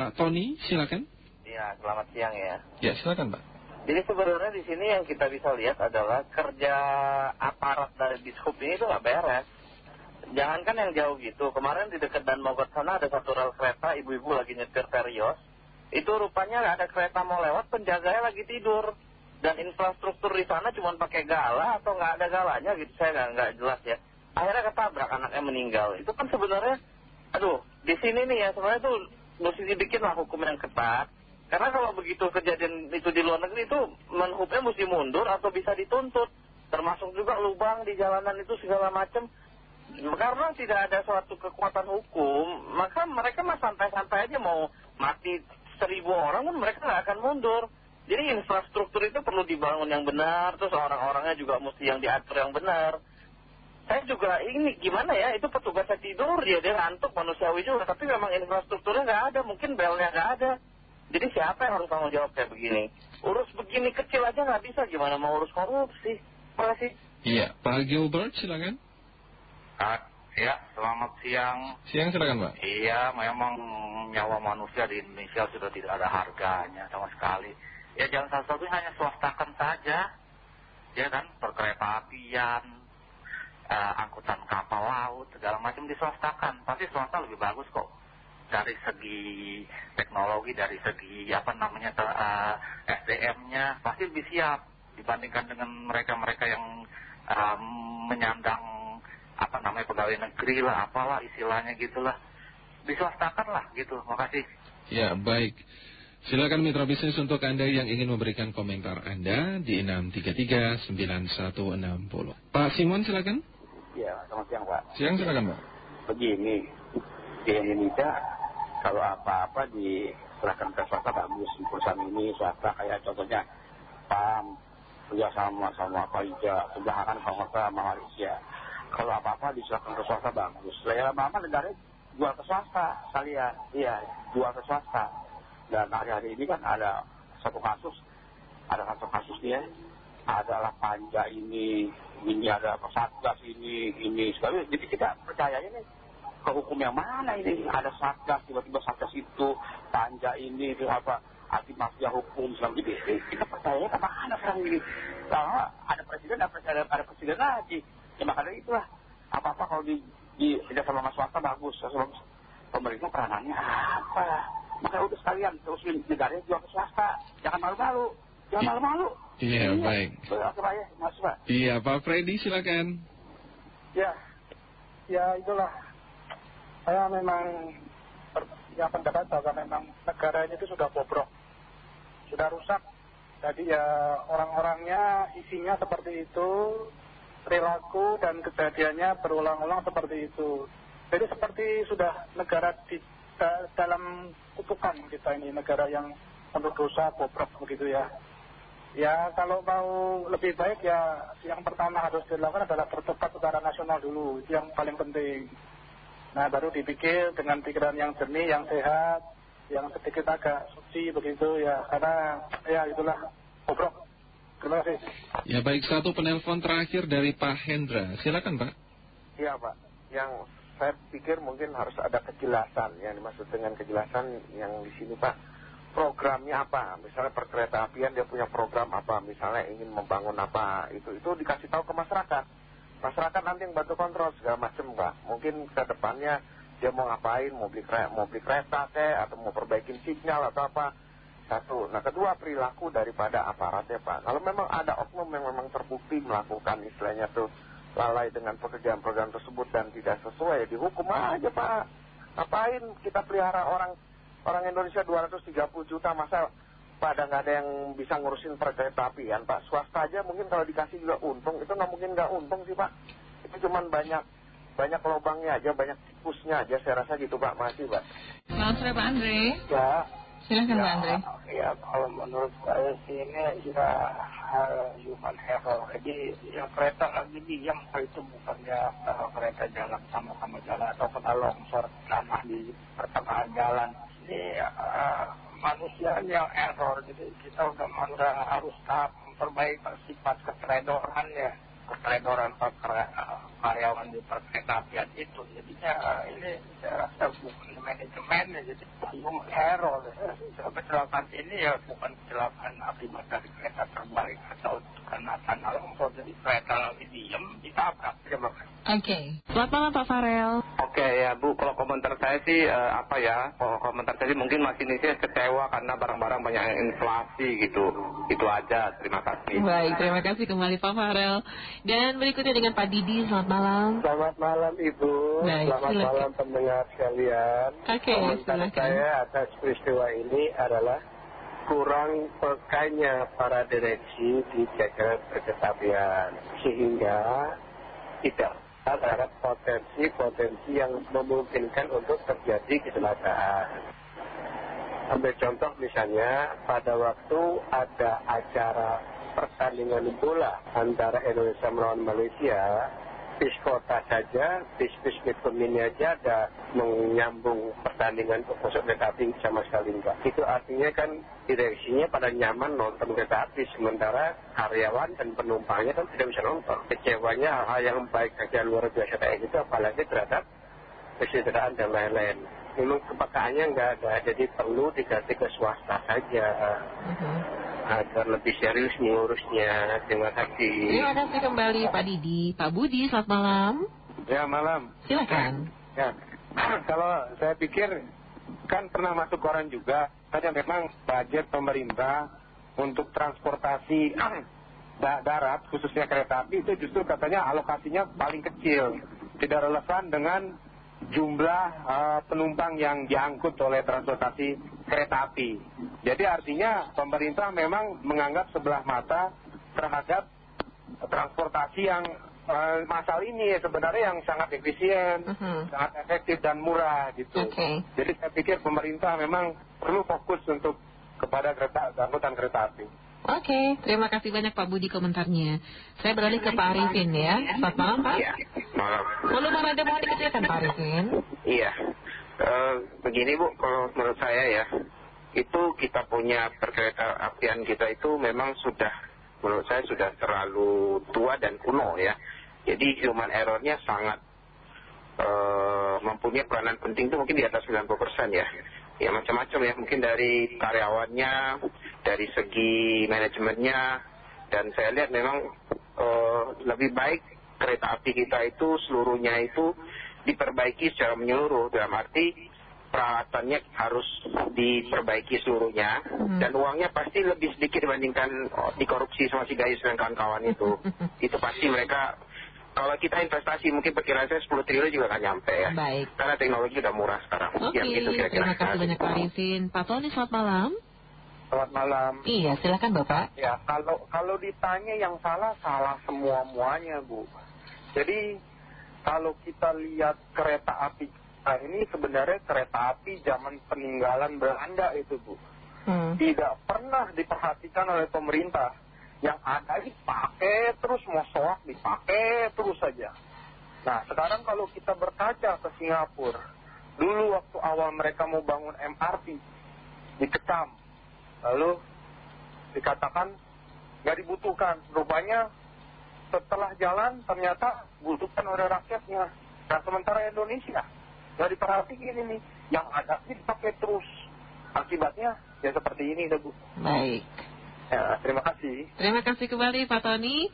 Pak Tony, silakan. Ya, selamat siang ya. Ya, silakan Pak. Jadi sebenarnya di sini yang kita bisa lihat adalah kerja aparat dari dishub ini itu nggak beres. Jangankan yang jauh gitu, kemarin di dekat Dan Mogot sana ada satu rel kereta, ibu-ibu lagi nyetir terios. Itu rupanya ada kereta mau lewat, penjaganya lagi tidur. Dan infrastruktur di sana cuma pakai gala atau nggak ada galanya gitu, saya nggak jelas ya. Akhirnya ketabrak anaknya meninggal. Itu kan sebenarnya, aduh, di sini nih ya sebenarnya tuh mesti dibikin lah hukum yang ketat. Karena kalau begitu kejadian itu di luar negeri itu menhubnya mesti mundur atau bisa dituntut. Termasuk juga lubang di jalanan itu segala macam. Karena tidak ada suatu kekuatan hukum, maka mereka mah santai-santai aja mau mati seribu orang pun mereka nggak akan mundur. Jadi infrastruktur itu perlu dibangun yang benar, terus orang-orangnya juga mesti yang diatur yang benar. Saya juga ini gimana ya, itu petugasnya tidur, dia, dia ngantuk manusiawi juga, tapi memang infrastrukturnya nggak ada, mungkin belnya nggak ada. Jadi siapa yang harus tanggung jawab kayak begini? Urus begini kecil aja nggak bisa, gimana mau urus korupsi? Terima kasih. Iya, Pak Gilbert silakan. Ah, ya, selamat siang. Siang silakan Pak. Iya, memang nyawa manusia di Indonesia sudah tidak ada harganya sama sekali. Ya jangan satu-satunya hanya swastakan saja. Ya kan, perkereta apian, eh, angkutan kapal laut, segala macam diswastakan. Pasti swasta lebih bagus kok. Dari segi teknologi, dari segi apa namanya eh, SDM-nya, pasti lebih siap dibandingkan dengan mereka-mereka yang eh, menyandang apa namanya pegawai negeri lah, apalah istilahnya gitulah. Diswastakan lah gitu, makasih. Ya, baik. Silakan mitra bisnis untuk Anda yang ingin memberikan komentar Anda di 633-9160. Pak Simon silakan. Ya, selamat siang Pak. Siang silakan Pak. Begini, di Indonesia kalau apa-apa diserahkan ke swasta bagus. Perusahaan ini swasta kayak contohnya PAM, kerjasama sama Paija, kerjasama sama sama Malaysia. Kalau apa-apa diserahkan ke swasta bagus. Lah lama-lama negara jual ke swasta sekalian. Iya, jual ke swasta. Dan hari-hari ini kan ada satu kasus, ada satu kasus dia, adalah panja ini, ini ada satgas ini, ini sekali. Jadi kita percayanya nih ke hukum yang mana ini? Ada satgas, tiba-tiba satgas itu, panja ini, itu apa, anti mafia hukum, segala Jadi kita percayanya ke mana sekarang ini? Kalau ada presiden, ada presiden, ada presiden lagi. Ya makanya itulah, apa-apa kalau di, di kerjasama sama swasta bagus. Pemerintah peranannya apa? Maka udah sekalian terus negaranya jual ke swasta. Jangan malu-malu. Jangan malu-malu. Iya, baik. Oke Pak ya. Iya, Pak Freddy silakan. Ya, ya itulah. Saya memang ya pendapat bahwa memang negara ini itu sudah bobrok. Sudah rusak. Jadi ya orang-orangnya isinya seperti itu. Perilaku dan kejadiannya berulang-ulang seperti itu. Jadi seperti sudah negara di dalam kutukan kita ini negara yang penuh dosa bobrok begitu ya ya kalau mau lebih baik ya yang pertama harus dilakukan adalah bertobat secara nasional dulu. Itu yang paling penting. Nah baru dipikir dengan pikiran yang jernih yang sehat yang sedikit agak suci begitu ya. Karena ya itulah bobrok terima kasih. Ya baik. Satu penelpon terakhir dari Pak Hendra. Silakan Pak. Iya Pak. Yang saya pikir mungkin harus ada kejelasan. Yang dimaksud dengan kejelasan yang di sini Pak programnya apa? Misalnya perkereta apian dia punya program apa? Misalnya ingin membangun apa? Itu itu dikasih tahu ke masyarakat. Masyarakat nanti yang bantu kontrol segala macam Pak mungkin ke depannya dia mau ngapain mau beli kereta, mau beli kereta kayak atau mau perbaikin sinyal atau apa. Satu. Nah kedua perilaku daripada aparatnya Pak. Kalau memang ada oknum yang memang terbukti melakukan istilahnya tuh lalai dengan pekerjaan-pekerjaan tersebut dan tidak sesuai dihukum aja Pak. Ngapain kita pelihara orang orang Indonesia 230 juta masa pada nggak ada yang bisa ngurusin perkereta apian Pak? Swasta aja mungkin kalau dikasih juga untung. Itu nggak mungkin nggak untung sih Pak. Itu cuman banyak banyak lubangnya aja banyak tikusnya aja. Saya rasa gitu Pak. Masih Pak. Selamat sore Pak Andre. Ya Silahkan ya, Pak Andre ya. Kalau menurut saya sih ini juga uh, human error. Jadi yang kereta lagi diam itu bukannya uh, kereta jalan sama-sama jalan atau kena longsor tanah di pertengahan jalan. Ini uh, manusia yang error. Jadi kita udah harus tahap memperbaiki sifat ketredoran ya perkara- karyawan di perkereta apian itu. Jadinya ini saya rasa bukan manajemennya, jadi human error. Eh, Kecelakaan ini ya bukan kecelakaan akibat dari kereta terbalik atau karena tanah longsor. Jadi kereta lagi diem, ditabrak. Terima kasih. Oke. Selamat malam Pak Farel. Oke ya Bu, kalau komentar saya sih eh, apa ya, kalau komentar saya sih mungkin masinisnya kecewa karena barang-barang banyak yang inflasi gitu. Itu aja, terima kasih. Baik, terima kasih kembali Pak Farel. Dan berikutnya dengan Pak Didi, selamat malam. Selamat malam Ibu, Baik, selamat silakan. malam pendengar sekalian. Oke, silakan. saya atas peristiwa ini adalah kurang pekanya para direksi di jajaran perketapian sehingga tidak terhadap potensi-potensi yang memungkinkan untuk terjadi kecelakaan. Ambil contoh misalnya pada waktu ada acara pertandingan bola antara Indonesia melawan Malaysia, bis kota saja, bis-bis Metkomini aja ada menyambung pertandingan masuk kereta api sama sekali enggak. Itu artinya kan direksinya pada nyaman nonton kereta api, sementara karyawan dan penumpangnya kan tidak bisa nonton. Kecewanya hal-hal yang baik saja luar biasa kayak gitu, apalagi terhadap kesejahteraan dan lain-lain. Memang kepakaannya nggak ada, jadi perlu diganti ke swasta saja agar lebih serius mengurusnya. Terima kasih. Terima kasih kembali Pak Didi. Pak Budi, selamat malam. Ya malam. Silakan. Ya, kalau saya pikir kan pernah masuk koran juga, saja memang budget pemerintah untuk transportasi da- darat, khususnya kereta api itu justru katanya alokasinya paling kecil, tidak relevan dengan jumlah eh, penumpang yang diangkut oleh transportasi kereta api. Jadi artinya pemerintah memang menganggap sebelah mata terhadap transportasi yang eh, masal ini sebenarnya yang sangat efisien, Mhm. sangat efektif dan murah gitu. Oke. Jadi saya pikir pemerintah memang perlu fokus untuk kepada kereta angkutan kereta api. Oke, terima kasih banyak Pak Budi komentarnya. Saya beralih ke Pak Arifin ya. Selamat malam Pak. Iya, malam. Volume radio mohon dikecilkan Pak Arifin. Iya, begini Bu, kalau menurut saya ya, itu kita punya perkereta apian kita itu memang sudah, menurut saya sudah terlalu tua dan kuno ya. Jadi human errornya sangat eh, mempunyai peranan penting itu mungkin di atas 90% ya. Ya macam-macam ya, mungkin dari karyawannya, dari segi manajemennya, dan saya lihat memang eh, lebih baik kereta api kita itu seluruhnya itu diperbaiki secara menyeluruh dalam arti peralatannya harus diperbaiki seluruhnya dan uangnya pasti lebih sedikit dibandingkan oh, dikorupsi sama si Gayus dan kawan-kawan itu itu pasti mereka kalau kita investasi mungkin perkiraan saya 10 triliun juga nggak nyampe ya Baik. karena teknologi udah murah sekarang Oke, ya gitu kira-kira terima kasih banyak Pak Arifin. Pak Tony, selamat malam. Selamat malam. Iya, silakan Bapak. Ya, kalau kalau ditanya yang salah, salah semua-muanya, Bu. Jadi, kalau kita lihat kereta api kita ini sebenarnya kereta api zaman peninggalan Belanda itu, Bu. Hmm. Tidak pernah diperhatikan oleh pemerintah. Yang ada dipakai terus, mau soak dipakai terus saja. Nah, sekarang kalau kita berkaca ke Singapura, dulu waktu awal mereka mau bangun MRT, dikecam. Lalu dikatakan nggak dibutuhkan. Rupanya setelah jalan ternyata butuhkan oleh rakyatnya. Nah sementara Indonesia nggak diperhatiin ini, yang ada ini dipakai terus. Akibatnya ya seperti ini, Bu. Baik. Ya, terima kasih. Terima kasih kembali Pak Tony.